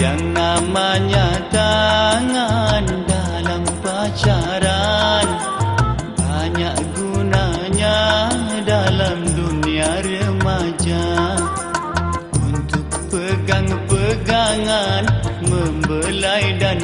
Yang namanya tangan dalam pacaran. Banyak gunanya dalam dunia remaja. Untuk pegang-pegangan membelai dan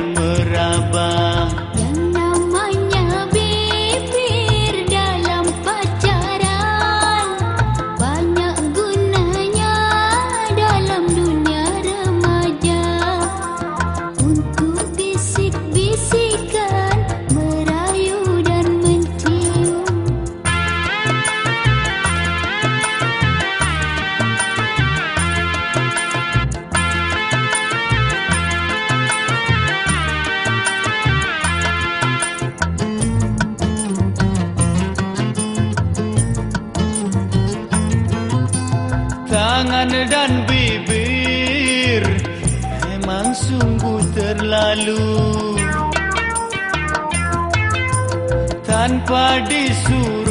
tangan dan bibir memang sungguh terlalu. Tanpa disuruh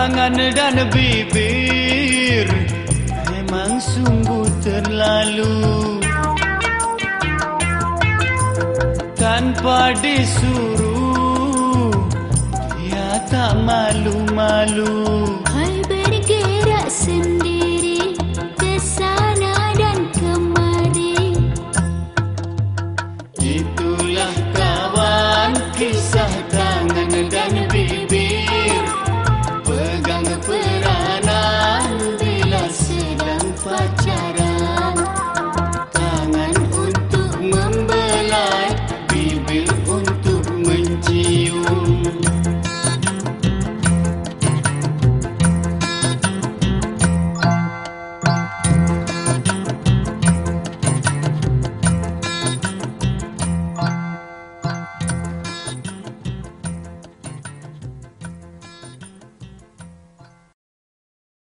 tangan dan bibir memang sungguh terlalu. Tanpa disuruh dia tak malu-malu.